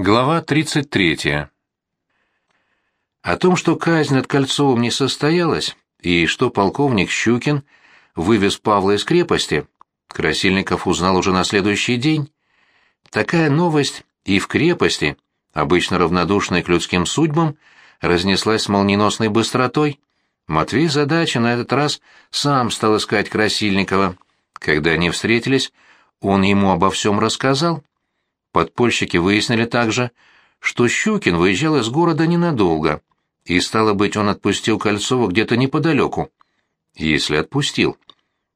Глава 33. О том, что казнь над Кольцовым не состоялась, и что полковник Щукин вывез Павла из крепости, Красильников узнал уже на следующий день. Такая новость и в крепости, обычно равнодушной к людским судьбам, разнеслась с молниеносной быстротой. Матвей задача на этот раз сам стал искать Красильникова. Когда они встретились, он ему обо всем рассказал. Подпольщики выяснили также, что Щукин выезжал из города ненадолго, и, стало быть, он отпустил Кольцова где-то неподалеку. Если отпустил.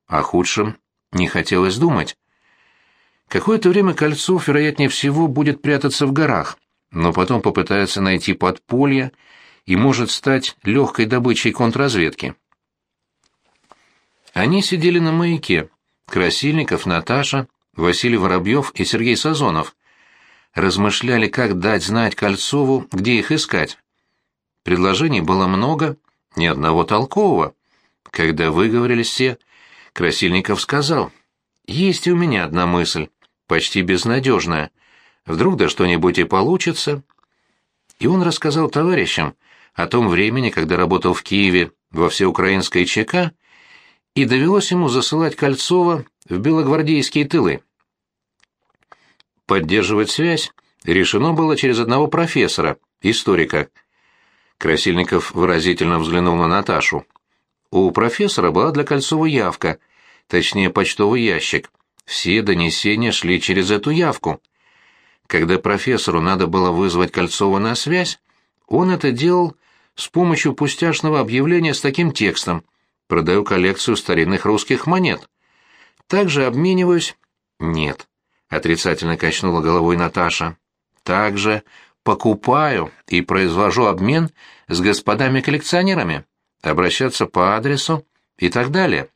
О худшем не хотелось думать. Какое-то время Кольцов, вероятнее всего, будет прятаться в горах, но потом попытается найти подполье и может стать легкой добычей контрразведки. Они сидели на маяке. Красильников, Наташа, Василий Воробьев и Сергей Сазонов размышляли, как дать знать Кольцову, где их искать. Предложений было много, ни одного толкового. Когда выговорились все, Красильников сказал, «Есть у меня одна мысль, почти безнадежная. Вдруг да что-нибудь и получится». И он рассказал товарищам о том времени, когда работал в Киеве во всеукраинской ЧК, и довелось ему засылать Кольцова в белогвардейские тылы. Поддерживать связь решено было через одного профессора, историка. Красильников выразительно взглянул на Наташу. У профессора была для Кольцова явка, точнее почтовый ящик. Все донесения шли через эту явку. Когда профессору надо было вызвать Кольцова на связь, он это делал с помощью пустяшного объявления с таким текстом «Продаю коллекцию старинных русских монет». Также обмениваюсь... Нет, отрицательно качнула головой Наташа. Также покупаю и произвожу обмен с господами-коллекционерами, обращаться по адресу и так далее.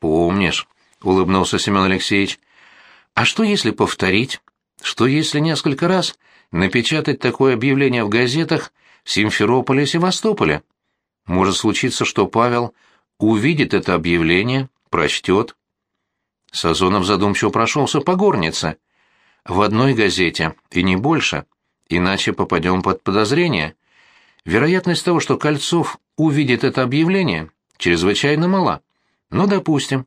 Помнишь, улыбнулся Семен Алексеевич. А что если повторить? Что если несколько раз напечатать такое объявление в газетах в Симферополе и Севастополе? Может случиться, что Павел увидит это объявление, прочтет, Сазонов задумчиво прошелся по горнице. В одной газете, и не больше, иначе попадем под подозрение. Вероятность того, что Кольцов увидит это объявление, чрезвычайно мала. Но допустим.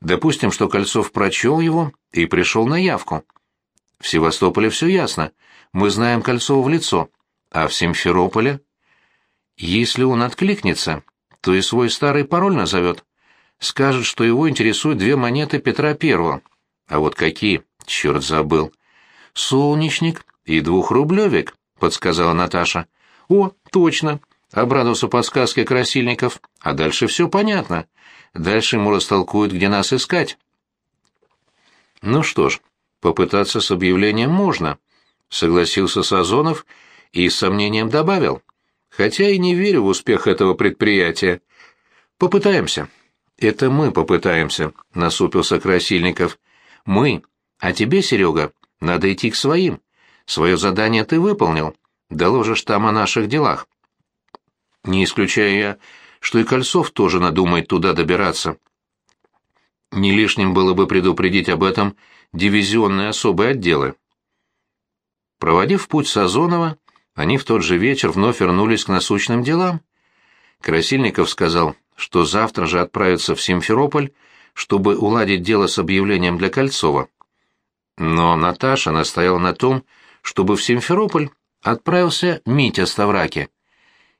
Допустим, что Кольцов прочел его и пришел на явку. В Севастополе все ясно. Мы знаем Кольцова в лицо. А в Симферополе? Если он откликнется, то и свой старый пароль назовет скажет, что его интересуют две монеты Петра Первого. А вот какие? Черт забыл. Солнечник и двухрублевик, подсказала Наташа. О, точно, обрадовался подсказке Красильников. А дальше все понятно. Дальше ему растолкуют, где нас искать. Ну что ж, попытаться с объявлением можно, согласился Сазонов и с сомнением добавил. Хотя и не верю в успех этого предприятия. Попытаемся. «Это мы попытаемся», — насупился Красильников. «Мы. А тебе, Серега, надо идти к своим. Свое задание ты выполнил. Доложишь там о наших делах». «Не исключаю я, что и Кольцов тоже надумает туда добираться». Не лишним было бы предупредить об этом дивизионные особые отделы. Проводив путь Сазонова, они в тот же вечер вновь вернулись к насущным делам. Красильников сказал, что завтра же отправится в Симферополь, чтобы уладить дело с объявлением для Кольцова. Но Наташа настояла на том, чтобы в Симферополь отправился Митя Ставраки.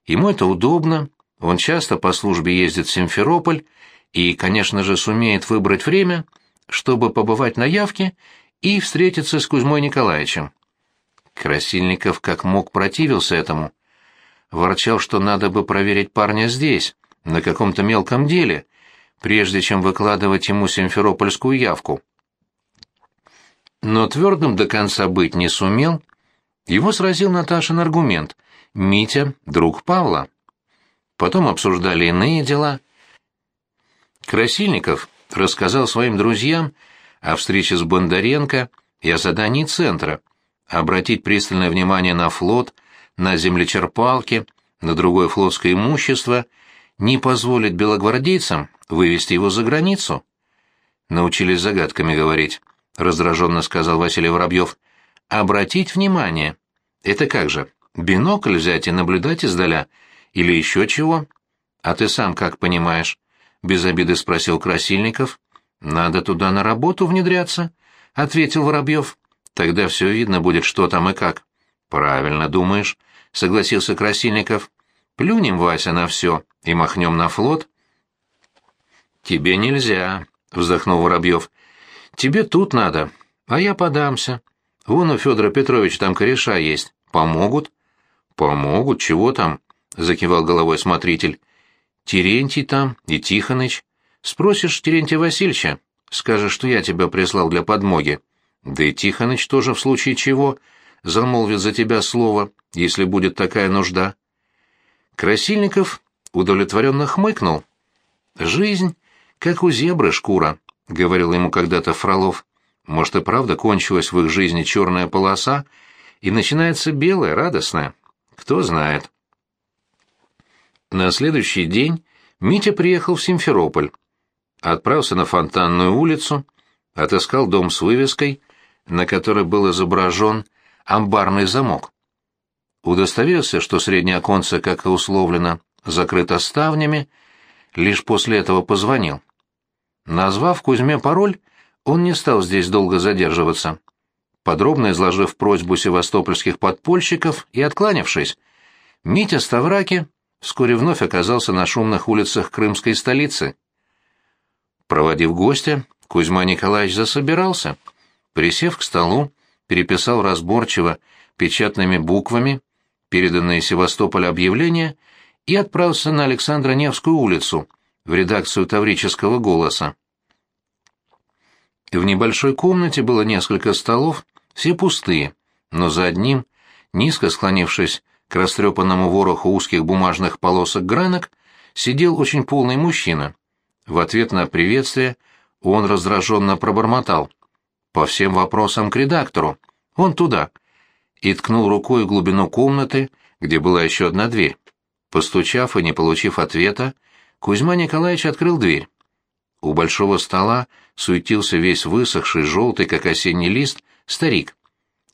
Ему это удобно, он часто по службе ездит в Симферополь и, конечно же, сумеет выбрать время, чтобы побывать на явке и встретиться с Кузьмой Николаевичем. Красильников как мог противился этому. Ворчал, что надо бы проверить парня здесь, на каком-то мелком деле, прежде чем выкладывать ему симферопольскую явку. Но твердым до конца быть не сумел. Его сразил Наташин аргумент «Митя — друг Павла». Потом обсуждали иные дела. Красильников рассказал своим друзьям о встрече с Бондаренко и о задании центра, обратить пристальное внимание на флот, на землечерпалки, на другое флотское имущество — не позволить белогвардейцам вывести его за границу. Научились загадками говорить, раздраженно сказал Василий Воробьев. обратить внимание. Это как же, бинокль взять и наблюдать издаля? Или еще чего? А ты сам как понимаешь? Без обиды спросил Красильников. Надо туда на работу внедряться, ответил Воробьев. Тогда все видно будет, что там и как. Правильно думаешь, согласился Красильников. Плюнем, Вася, на все и махнем на флот. Тебе нельзя, вздохнул Воробьев. Тебе тут надо, а я подамся. Вон у Федора Петровича там кореша есть. Помогут? Помогут, чего там? Закивал головой смотритель. Терентий там и Тихоныч. Спросишь Терентия Васильевича, скажешь, что я тебя прислал для подмоги. Да и Тихоныч тоже в случае чего замолвит за тебя слово, если будет такая нужда. Красильников удовлетворенно хмыкнул. «Жизнь, как у зебры шкура», — говорил ему когда-то Фролов. «Может, и правда кончилась в их жизни черная полоса, и начинается белая, радостная? Кто знает». На следующий день Митя приехал в Симферополь. Отправился на Фонтанную улицу, отыскал дом с вывеской, на которой был изображен амбарный замок. Удостоверился, что среднее оконце, как и условлено, закрыто ставнями, лишь после этого позвонил. Назвав Кузьме пароль, он не стал здесь долго задерживаться. Подробно изложив просьбу севастопольских подпольщиков и откланявшись, Митя Ставраки вскоре вновь оказался на шумных улицах крымской столицы. Проводив гостя, Кузьма Николаевич засобирался. Присев к столу, переписал разборчиво печатными буквами переданные Севастополь объявления и отправился на Александра Невскую улицу, в редакцию Таврического голоса. В небольшой комнате было несколько столов, все пустые, но за одним, низко склонившись к растрепанному вороху узких бумажных полосок гранок, сидел очень полный мужчина. В ответ на приветствие он раздраженно пробормотал. «По всем вопросам к редактору. Он туда». И ткнул рукой в глубину комнаты, где была еще одна дверь. Постучав и не получив ответа, Кузьма Николаевич открыл дверь. У большого стола суетился весь высохший, желтый, как осенний лист, старик.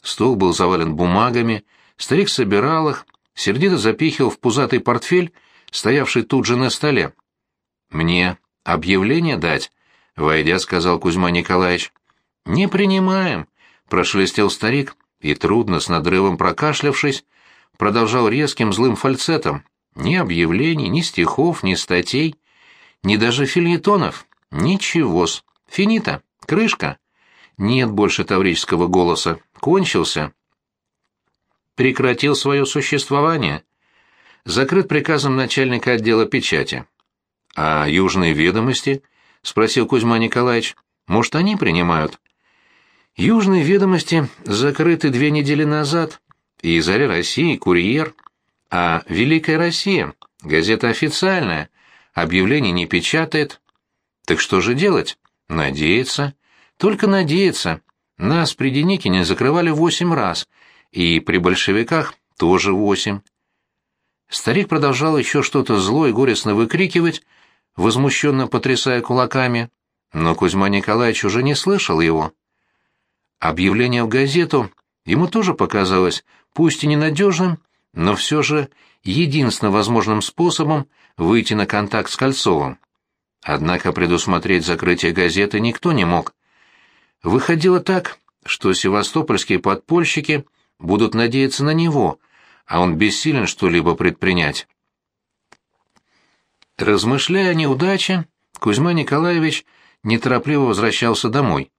Стол был завален бумагами, Старик собирал их, сердито запихивал в пузатый портфель, стоявший тут же на столе. «Мне объявление дать?» — войдя, сказал Кузьма Николаевич. «Не принимаем», — прошелестел старик и, трудно, с надрывом прокашлявшись, продолжал резким злым фальцетом. «Ни объявлений, ни стихов, ни статей, ни даже фильетонов. Ничего-с. Финита. Крышка. Нет больше таврического голоса. Кончился прекратил свое существование. Закрыт приказом начальника отдела печати. «А южные ведомости?» — спросил Кузьма Николаевич. «Может, они принимают?» «Южные ведомости закрыты две недели назад. И «Заря России», «Курьер». А «Великая Россия» — газета официальная, объявлений не печатает. Так что же делать? Надеяться. Только надеяться. Нас при Деникине закрывали восемь раз — и при большевиках тоже восемь. Старик продолжал еще что-то зло и горестно выкрикивать, возмущенно потрясая кулаками, но Кузьма Николаевич уже не слышал его. Объявление в газету ему тоже показалось, пусть и ненадежным, но все же единственно возможным способом выйти на контакт с Кольцовым. Однако предусмотреть закрытие газеты никто не мог. Выходило так, что севастопольские подпольщики будут надеяться на него, а он бессилен что-либо предпринять. Размышляя о неудаче, Кузьма Николаевич неторопливо возвращался домой.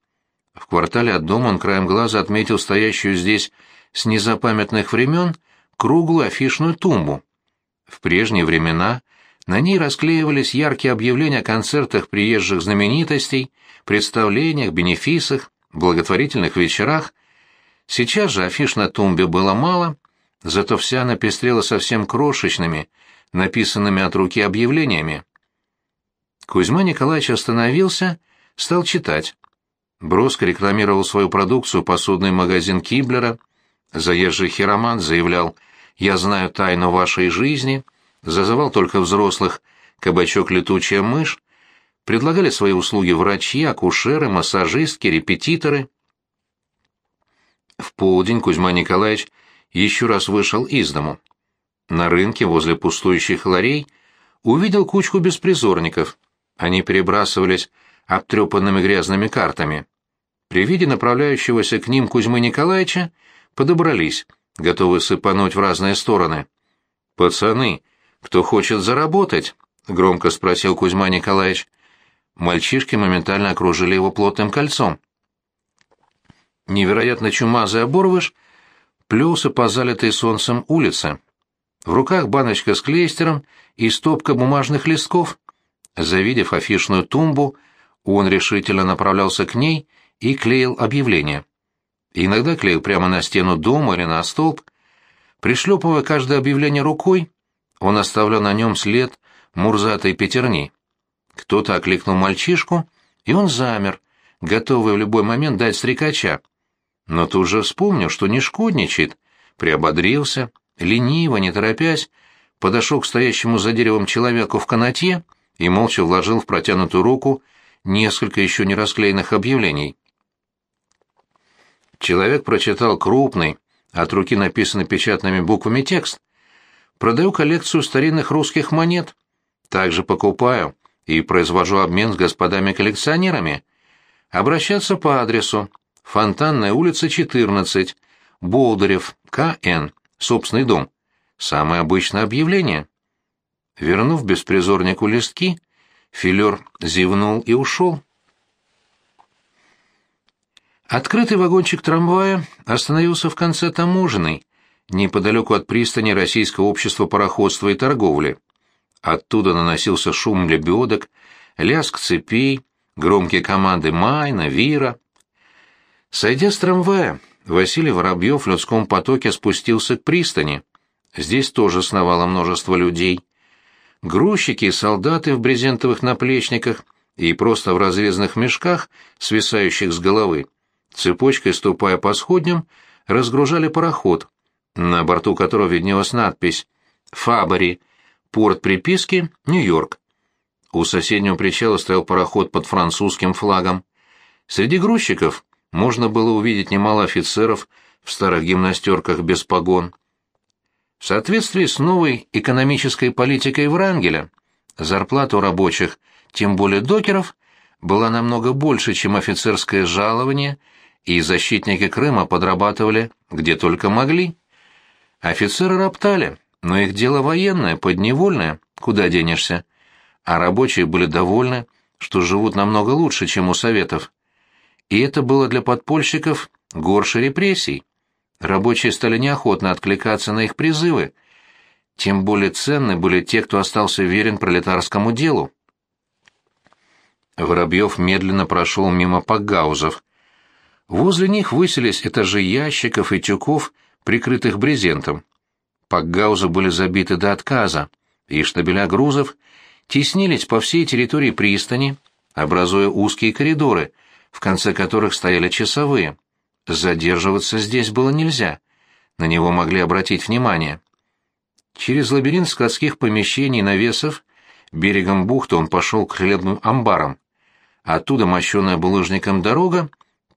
В квартале от дома он краем глаза отметил стоящую здесь с незапамятных времен круглую афишную тумбу. В прежние времена на ней расклеивались яркие объявления о концертах приезжих знаменитостей, представлениях, бенефисах, благотворительных вечерах – Сейчас же афиш на тумбе было мало, зато вся она пестрела совсем крошечными, написанными от руки объявлениями. Кузьма Николаевич остановился, стал читать. Броско рекламировал свою продукцию посудный магазин Киблера, заезжий хиромант заявлял «Я знаю тайну вашей жизни», зазывал только взрослых «Кабачок летучая мышь», предлагали свои услуги врачи, акушеры, массажистки, репетиторы. В полдень Кузьма Николаевич еще раз вышел из дому. На рынке возле пустующих ларей увидел кучку беспризорников. Они перебрасывались обтрепанными грязными картами. При виде направляющегося к ним Кузьмы Николаевича подобрались, готовы сыпануть в разные стороны. «Пацаны, кто хочет заработать?» — громко спросил Кузьма Николаевич. Мальчишки моментально окружили его плотным кольцом. Невероятно чумазый оборвыш плелся по залитой солнцем улице. В руках баночка с клейстером и стопка бумажных листков. Завидев афишную тумбу, он решительно направлялся к ней и клеил объявление. Иногда клеил прямо на стену дома или на столб. Пришлепывая каждое объявление рукой, он оставлял на нем след мурзатой пятерни. Кто-то окликнул мальчишку, и он замер, готовый в любой момент дать стрекача. Но тут же вспомнил, что не шкодничает, приободрился, лениво, не торопясь, подошел к стоящему за деревом человеку в канате и молча вложил в протянутую руку несколько еще не расклеенных объявлений. Человек прочитал крупный, от руки написанный печатными буквами текст. «Продаю коллекцию старинных русских монет. Также покупаю и произвожу обмен с господами-коллекционерами. Обращаться по адресу Фонтанная улица, 14, Болдырев, К.Н., собственный дом. Самое обычное объявление». Вернув беспризорнику листки, Филер зевнул и ушел. Открытый вагончик трамвая остановился в конце таможенной, неподалеку от пристани Российского общества пароходства и торговли. Оттуда наносился шум лебедок, лязг цепей, громкие команды Майна, Вира. Сойдя с трамвая, Василий Воробьев в людском потоке спустился к пристани. Здесь тоже сновало множество людей грузчики и солдаты в брезентовых наплечниках и просто в разрезанных мешках, свисающих с головы, цепочкой ступая по сходням, разгружали пароход, на борту которого виднелась надпись «Фабари», порт приписки «Нью-Йорк». У соседнего причала стоял пароход под французским флагом. Среди грузчиков можно было увидеть немало офицеров в старых гимнастерках без погон. В соответствии с новой экономической политикой Врангеля, зарплата у рабочих, тем более докеров, была намного больше, чем офицерское жалование, и защитники Крыма подрабатывали где только могли. Офицеры роптали, но их дело военное, подневольное, куда денешься. А рабочие были довольны, что живут намного лучше, чем у советов. И это было для подпольщиков горше репрессий. Рабочие стали неохотно откликаться на их призывы. Тем более ценны были те, кто остался верен пролетарскому делу. Воробьев медленно прошел мимо пакгаузов. Возле них высились этажи ящиков и тюков, прикрытых брезентом. Пакгаузы были забиты до отказа, и штабеля грузов теснились по всей территории пристани, образуя узкие коридоры, в конце которых стояли часовые. Задерживаться здесь было нельзя. На него могли обратить внимание. Через лабиринт складских помещений навесов берегом бухты он пошел к хлебным амбарам. Оттуда, мощенная булыжником дорога,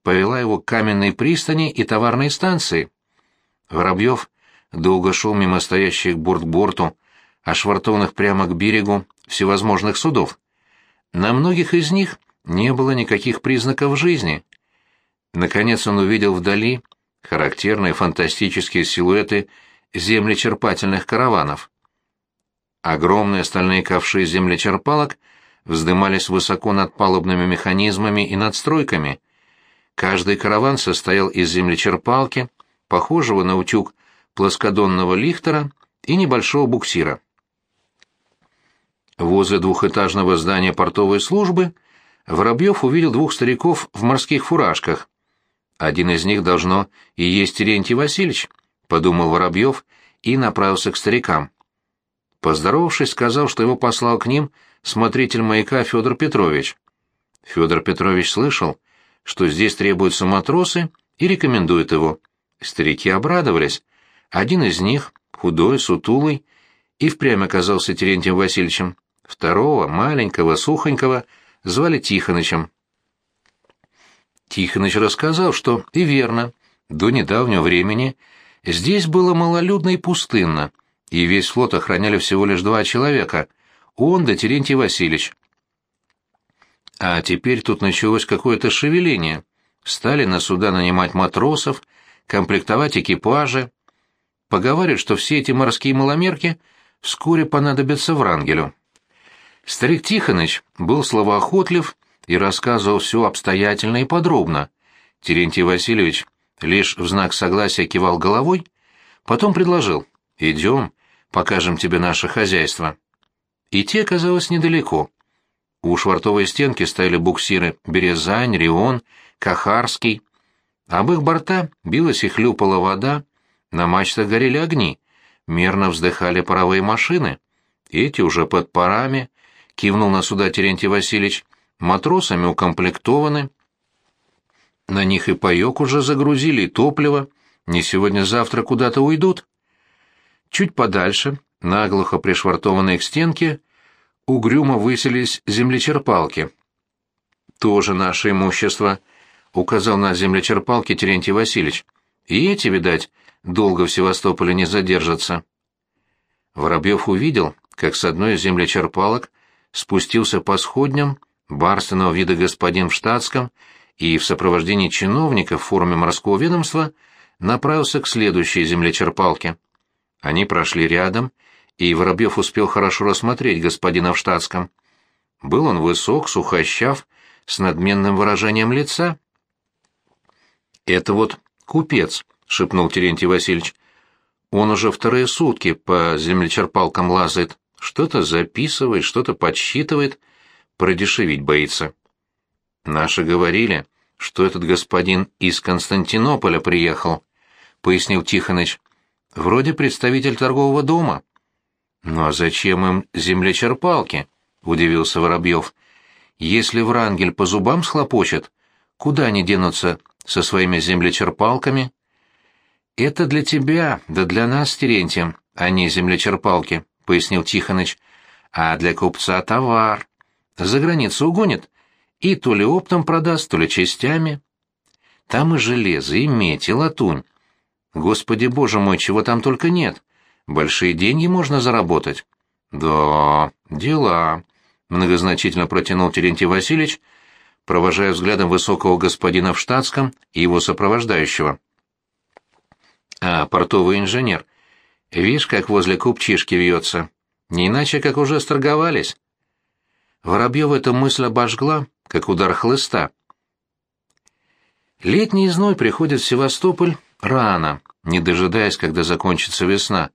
повела его к каменной пристани и товарной станции. Воробьев долго шел мимо стоящих борт к борту, ошвартованных прямо к берегу всевозможных судов. На многих из них не было никаких признаков жизни. Наконец он увидел вдали характерные фантастические силуэты землечерпательных караванов. Огромные стальные ковши землечерпалок вздымались высоко над палубными механизмами и надстройками. Каждый караван состоял из землечерпалки, похожего на утюг плоскодонного лихтера и небольшого буксира. Возле двухэтажного здания портовой службы Воробьев увидел двух стариков в морских фуражках, один из них должно и есть Терентий Васильевич, подумал Воробьев и направился к старикам. Поздоровавшись, сказал, что его послал к ним смотритель маяка Федор Петрович. Федор Петрович слышал, что здесь требуются матросы и рекомендует его. Старики обрадовались. Один из них, худой, сутулый, и впрямь оказался Терентием Васильевичем. Второго, маленького, сухонького, звали Тихонычем. Тихоныч рассказал, что, и верно, До недавнего времени здесь было малолюдно и пустынно, и весь флот охраняли всего лишь два человека — он да Терентий Васильевич. А теперь тут началось какое-то шевеление. Стали на суда нанимать матросов, комплектовать экипажи. Поговаривают, что все эти морские маломерки вскоре понадобятся Врангелю. Старик Тихоныч был словоохотлив и рассказывал все обстоятельно и подробно. Терентий Васильевич лишь в знак согласия кивал головой, потом предложил «Идем, покажем тебе наше хозяйство». Идти оказалось недалеко. У швартовой стенки стояли буксиры «Березань», «Рион», «Кахарский». Об их борта билась и хлюпала вода, на мачтах горели огни, мерно вздыхали паровые машины. Эти уже под парами, кивнул на суда Терентий Васильевич, матросами укомплектованы. На них и паёк уже загрузили, и топливо. Не сегодня-завтра куда-то уйдут. Чуть подальше, наглухо пришвартованные к стенке, угрюмо выселись землечерпалки. «Тоже наше имущество», — указал на землечерпалки Терентий Васильевич. «И эти, видать, долго в Севастополе не задержатся». Воробьев увидел, как с одной из землечерпалок спустился по сходням барственного вида господин в штатском и в сопровождении чиновника в форме морского ведомства направился к следующей землечерпалке. Они прошли рядом, и Воробьев успел хорошо рассмотреть господина в штатском. Был он высок, сухощав, с надменным выражением лица. «Это вот купец», — шепнул Терентий Васильевич. «Он уже вторые сутки по землечерпалкам лазает, что-то записывает, что-то подсчитывает, продешевить боится». «Наши говорили, что этот господин из Константинополя приехал», — пояснил Тихоныч. «Вроде представитель торгового дома». «Ну а зачем им землечерпалки?» — удивился Воробьев. «Если Врангель по зубам схлопочет, куда они денутся со своими землечерпалками?» «Это для тебя, да для нас с Терентием, а не землечерпалки», — пояснил Тихоныч. «А для купца товар. За границу угонит и то ли оптом продаст, то ли частями. Там и железо, и медь, и латунь. Господи боже мой, чего там только нет. Большие деньги можно заработать. Да, дела, многозначительно протянул Терентий Васильевич, провожая взглядом высокого господина в штатском и его сопровождающего. А портовый инженер, видишь, как возле купчишки вьется, не иначе, как уже сторговались. Воробьев эта мысль обожгла, как удар хлыста. Летний зной приходит в Севастополь рано, не дожидаясь, когда закончится весна.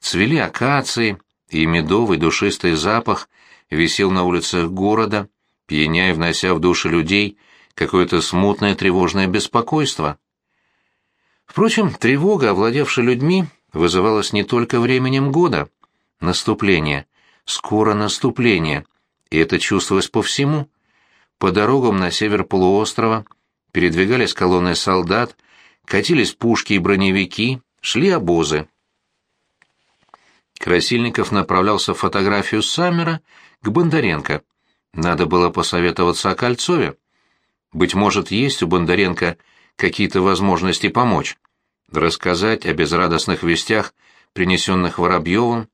Цвели акации, и медовый душистый запах висел на улицах города, пьяня и внося в души людей какое-то смутное тревожное беспокойство. Впрочем, тревога, овладевшая людьми, вызывалась не только временем года. Наступление. Скоро наступление. И это чувствовалось по всему. По дорогам на север полуострова передвигались колонны солдат, катились пушки и броневики, шли обозы. Красильников направлялся в фотографию Саммера к Бондаренко. Надо было посоветоваться о Кольцове. Быть может, есть у Бондаренко какие-то возможности помочь. Рассказать о безрадостных вестях, принесенных Воробьевым.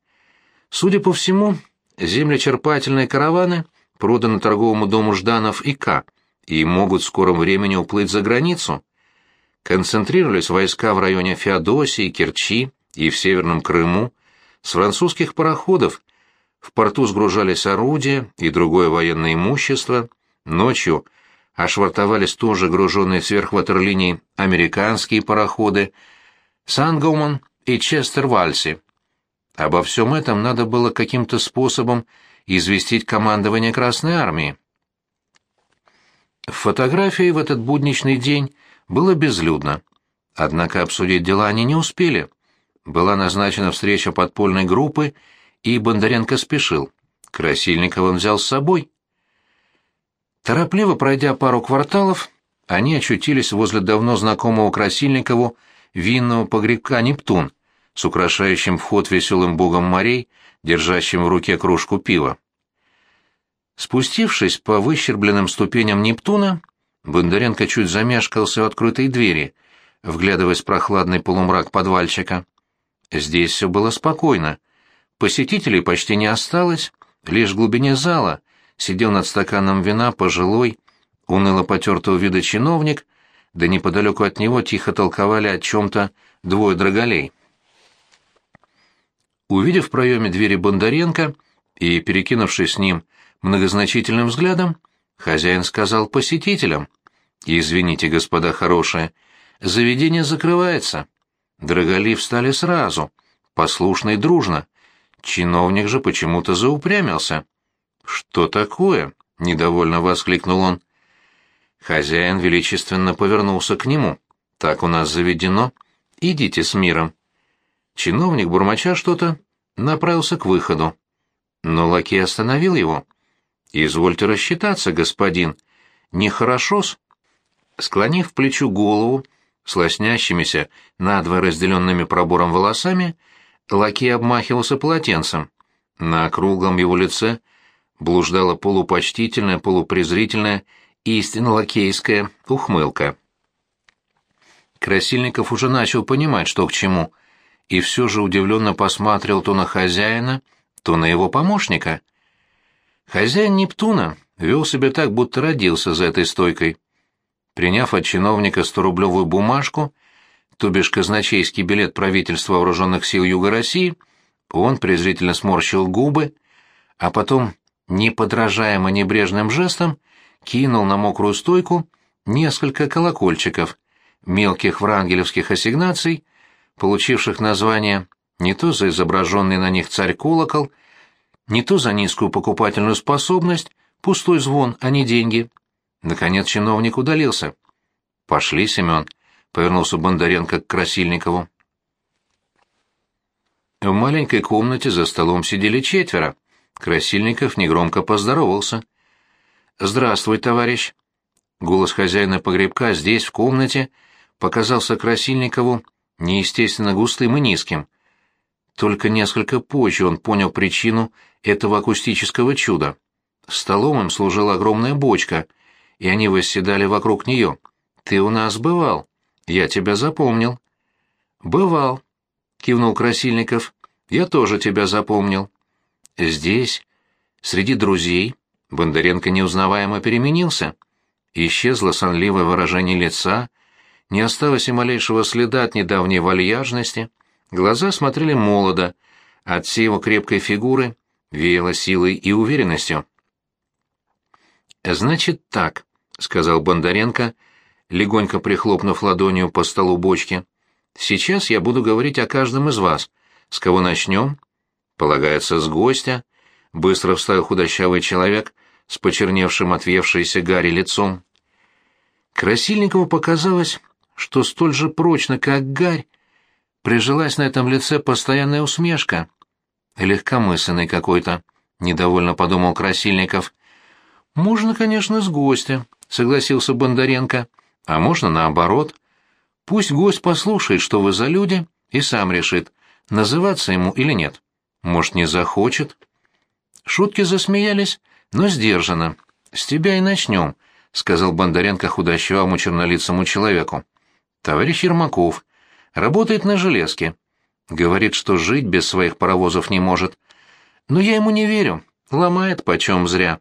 Судя по всему, землечерпательные караваны проданы торговому дому Жданов и К. и могут в скором времени уплыть за границу. Концентрировались войска в районе Феодосии, Керчи и в Северном Крыму, с французских пароходов в порту сгружались орудия и другое военное имущество, ночью ошвартовались тоже груженные сверх ватерлинии американские пароходы «Сангоуман» и «Честер-Вальси». Обо всем этом надо было каким-то способом известить командование Красной Армии. В фотографии в этот будничный день было безлюдно. Однако обсудить дела они не успели была назначена встреча подпольной группы, и Бондаренко спешил. Красильникова он взял с собой. Торопливо пройдя пару кварталов, они очутились возле давно знакомого Красильникову винного погребка «Нептун» с украшающим вход веселым богом морей, держащим в руке кружку пива. Спустившись по выщербленным ступеням Нептуна, Бондаренко чуть замешкался в открытой двери, вглядываясь в прохладный полумрак подвальчика. Здесь все было спокойно. Посетителей почти не осталось, лишь в глубине зала сидел над стаканом вина пожилой, уныло потертого вида чиновник, да неподалеку от него тихо толковали о чем-то двое драголей. Увидев в проеме двери Бондаренко и перекинувшись с ним многозначительным взглядом, хозяин сказал посетителям, «Извините, господа хорошие, заведение закрывается». Драголи встали сразу, послушно и дружно. Чиновник же почему-то заупрямился. «Что такое?» — недовольно воскликнул он. Хозяин величественно повернулся к нему. «Так у нас заведено. Идите с миром». Чиновник, бурмоча что-то, направился к выходу. Но лакей остановил его. «Извольте рассчитаться, господин. Нехорошо-с». Склонив плечу голову, с лоснящимися, надво разделенными пробором волосами, лакей обмахивался полотенцем. На круглом его лице блуждала полупочтительная, полупрезрительная, истинно лакейская ухмылка. Красильников уже начал понимать, что к чему, и все же удивленно посматривал то на хозяина, то на его помощника. Хозяин Нептуна вел себя так, будто родился за этой стойкой. Приняв от чиновника сторублевую бумажку, то бишь казначейский билет правительства вооруженных сил Юга России, он презрительно сморщил губы, а потом, неподражаемо небрежным жестом, кинул на мокрую стойку несколько колокольчиков, мелких врангелевских ассигнаций, получивших название не то за изображенный на них царь-колокол, не то за низкую покупательную способность, пустой звон, а не деньги. Наконец чиновник удалился. «Пошли, Семен», — повернулся Бондаренко к Красильникову. В маленькой комнате за столом сидели четверо. Красильников негромко поздоровался. «Здравствуй, товарищ!» Голос хозяина погребка здесь, в комнате, показался Красильникову неестественно густым и низким. Только несколько позже он понял причину этого акустического чуда. Столом им служила огромная бочка — и они восседали вокруг нее. «Ты у нас бывал. Я тебя запомнил». «Бывал», — кивнул Красильников. «Я тоже тебя запомнил». Здесь, среди друзей, Бондаренко неузнаваемо переменился. Исчезло сонливое выражение лица, не осталось и малейшего следа от недавней вальяжности, глаза смотрели молодо, от всей его крепкой фигуры веяло силой и уверенностью. «Значит так», — сказал Бондаренко, легонько прихлопнув ладонью по столу бочки. «Сейчас я буду говорить о каждом из вас. С кого начнем?» «Полагается, с гостя», — быстро вставил худощавый человек с почерневшим от въевшейся гари лицом. Красильникову показалось, что столь же прочно, как гарь, прижилась на этом лице постоянная усмешка. Легкомысленный какой-то, — недовольно подумал Красильников. «Можно, конечно, с гостя», — согласился Бондаренко. «А можно наоборот. Пусть гость послушает, что вы за люди, и сам решит, называться ему или нет. Может, не захочет». Шутки засмеялись, но сдержанно. «С тебя и начнем», — сказал Бондаренко худощавому чернолицому человеку. «Товарищ Ермаков. Работает на железке. Говорит, что жить без своих паровозов не может. Но я ему не верю. Ломает почем зря».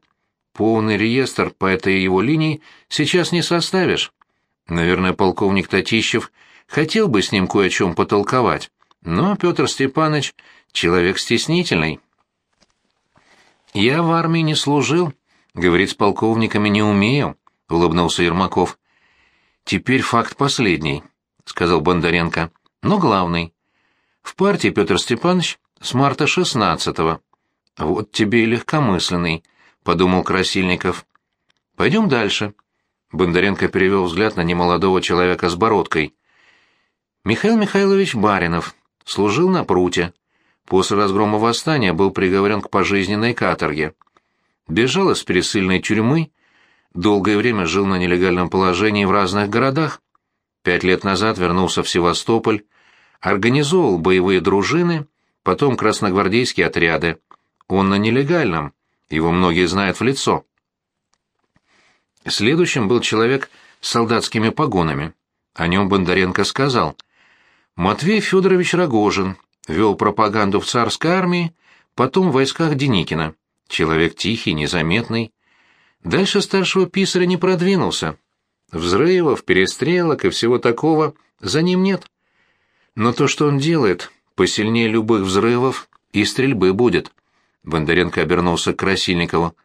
Полный реестр по этой его линии сейчас не составишь. Наверное, полковник Татищев хотел бы с ним кое о чем потолковать, но Петр Степанович — человек стеснительный. «Я в армии не служил, говорить с полковниками не умею», — улыбнулся Ермаков. «Теперь факт последний», — сказал Бондаренко, — «но главный. В партии Петр Степанович с марта шестнадцатого. Вот тебе и легкомысленный», — подумал Красильников. «Пойдем дальше». Бондаренко перевел взгляд на немолодого человека с бородкой. Михаил Михайлович Баринов служил на пруте. После разгрома восстания был приговорен к пожизненной каторге. Бежал из пересыльной тюрьмы, долгое время жил на нелегальном положении в разных городах. Пять лет назад вернулся в Севастополь, организовал боевые дружины, потом красногвардейские отряды. Он на нелегальном, его многие знают в лицо. Следующим был человек с солдатскими погонами. О нем Бондаренко сказал. Матвей Федорович Рогожин вел пропаганду в царской армии, потом в войсках Деникина. Человек тихий, незаметный. Дальше старшего писаря не продвинулся. Взрывов, перестрелок и всего такого за ним нет. Но то, что он делает, посильнее любых взрывов и стрельбы будет. Бондаренко обернулся к Красильникову.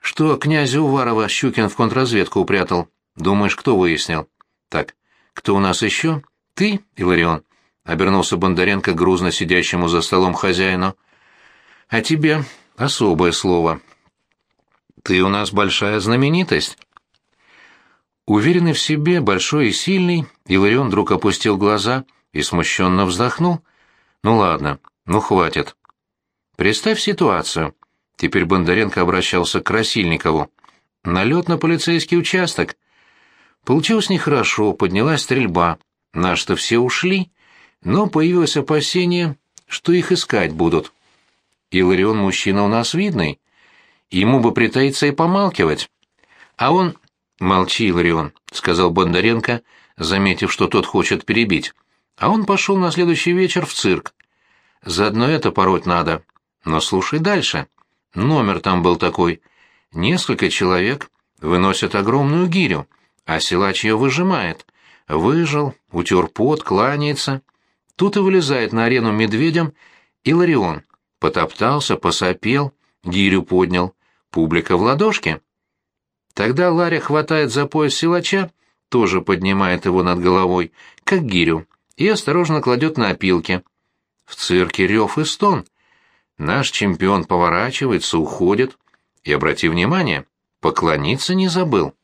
«Что князя Уварова Щукин в контрразведку упрятал? Думаешь, кто выяснил?» «Так, кто у нас еще?» «Ты, Иларион?» — обернулся Бондаренко грузно сидящему за столом хозяину. «А тебе особое слово. Ты у нас большая знаменитость». Уверенный в себе, большой и сильный, Иларион вдруг опустил глаза и смущенно вздохнул. «Ну ладно, ну хватит. Представь ситуацию». Теперь Бондаренко обращался к Красильникову. «Налет на полицейский участок. Получилось нехорошо, поднялась стрельба. Наши-то все ушли, но появилось опасение, что их искать будут. Иларион мужчина у нас видный. Ему бы притаиться и помалкивать. А он «Молчи, Ларион», — сказал Бондаренко, заметив, что тот хочет перебить. А он пошел на следующий вечер в цирк. Заодно это пороть надо. Но слушай дальше. Номер там был такой. Несколько человек выносят огромную гирю, а силач ее выжимает. Выжил, утер пот, кланяется. Тут и вылезает на арену медведем Иларион. Потоптался, посопел, гирю поднял. Публика в ладошки. Тогда Ларя хватает за пояс силача, тоже поднимает его над головой, как гирю, и осторожно кладет на опилки. В цирке рев и стон. Наш чемпион поворачивается, уходит. И, обрати внимание, поклониться не забыл.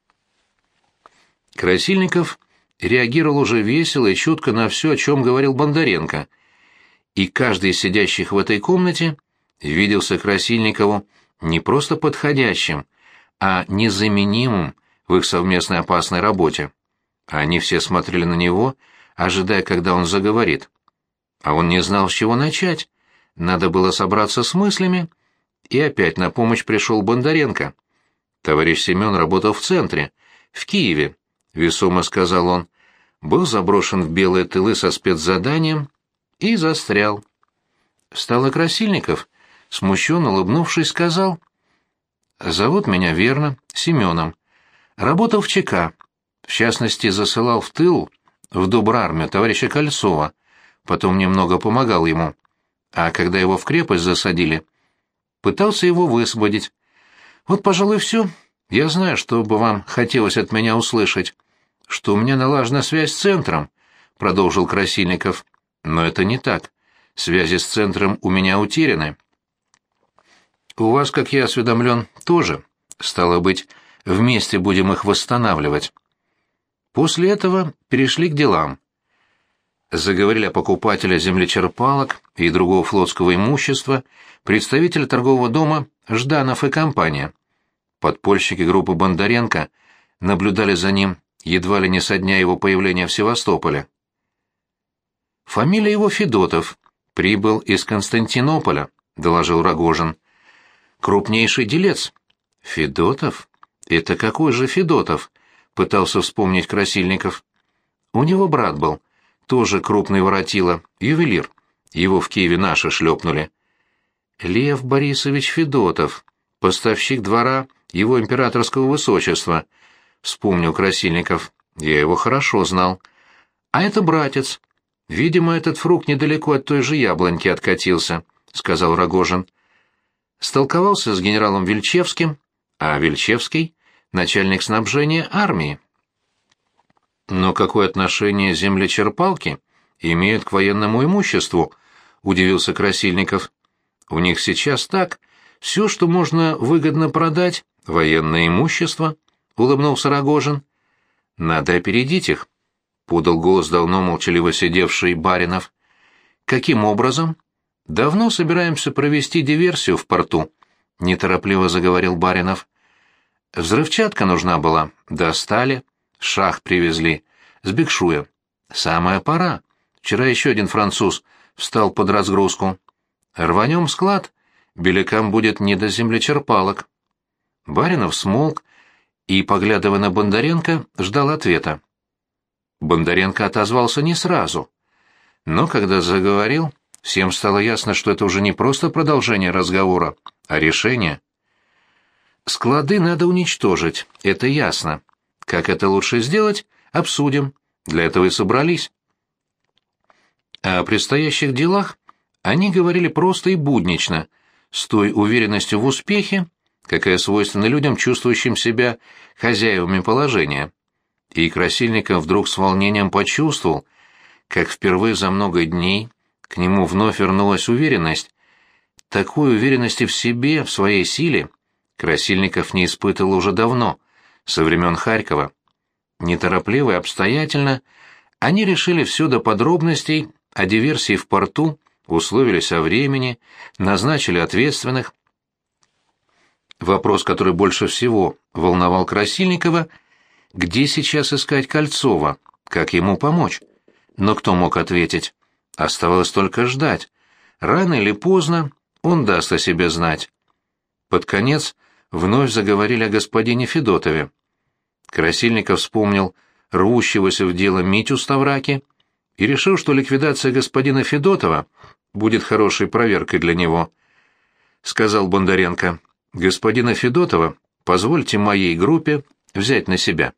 Красильников реагировал уже весело и чутко на все, о чем говорил Бондаренко. И каждый из сидящих в этой комнате виделся Красильникову не просто подходящим, а незаменимым в их совместной опасной работе. Они все смотрели на него, ожидая, когда он заговорит. А он не знал, с чего начать. Надо было собраться с мыслями, и опять на помощь пришел Бондаренко. Товарищ Семен работал в центре, в Киеве, весомо сказал он, был заброшен в белые тылы со спецзаданием и застрял. Встал Красильников, смущенно улыбнувшись, сказал — Зовут меня верно, Семеном. Работал в ЧК. В частности, засылал в тыл, в Добрармию, товарища Кольцова. Потом немного помогал ему. А когда его в крепость засадили, пытался его высвободить. Вот, пожалуй, все. Я знаю, что бы вам хотелось от меня услышать. Что у меня налажена связь с центром, продолжил Красильников. Но это не так. Связи с центром у меня утеряны. У вас, как я осведомлен, тоже. Стало быть, вместе будем их восстанавливать. После этого перешли к делам. Заговорили о покупателе землечерпалок и другого флотского имущества, представитель торгового дома Жданов и компания. Подпольщики группы Бондаренко наблюдали за ним едва ли не со дня его появления в Севастополе. Фамилия его Федотов, прибыл из Константинополя, доложил Рогожин крупнейший делец. Федотов? Это какой же Федотов? Пытался вспомнить Красильников. У него брат был, тоже крупный воротило, ювелир. Его в Киеве наши шлепнули. Лев Борисович Федотов, поставщик двора его императорского высочества, вспомнил Красильников. Я его хорошо знал. А это братец. Видимо, этот фрукт недалеко от той же яблоньки откатился, сказал Рогожин столковался с генералом Вильчевским, а Вильчевский — начальник снабжения армии. Но какое отношение землечерпалки имеют к военному имуществу? Удивился Красильников. У них сейчас так, все, что можно выгодно продать, военное имущество, улыбнулся Рогожин. Надо опередить их, подал голос давно молчаливо сидевший Баринов. Каким образом? Давно собираемся провести диверсию в порту, неторопливо заговорил Баринов. Взрывчатка нужна была, достали, шах привезли, с бикшуя. Самая пора. Вчера еще один француз встал под разгрузку. Рванем склад, белякам будет не до землечерпалок. Баринов смолк и, поглядывая на Бондаренко, ждал ответа. Бондаренко отозвался не сразу. Но когда заговорил, всем стало ясно, что это уже не просто продолжение разговора, а решение. Склады надо уничтожить, это ясно. Как это лучше сделать, обсудим. Для этого и собрались. О предстоящих делах они говорили просто и буднично, с той уверенностью в успехе, какая свойственна людям, чувствующим себя хозяевами положения. И Красильников вдруг с волнением почувствовал, как впервые за много дней к нему вновь вернулась уверенность. Такой уверенности в себе, в своей силе, Красильников не испытывал уже давно, со времен Харькова. Неторопливо и обстоятельно они решили все до подробностей о диверсии в порту, условились о времени, назначили ответственных. Вопрос, который больше всего волновал Красильникова — где сейчас искать Кольцова, как ему помочь. Но кто мог ответить? Оставалось только ждать. Рано или поздно он даст о себе знать. Под конец вновь заговорили о господине Федотове. Красильников вспомнил рвущегося в дело Митю Ставраки и решил, что ликвидация господина Федотова будет хорошей проверкой для него. Сказал Бондаренко, «Господина Федотова позвольте моей группе взять на себя».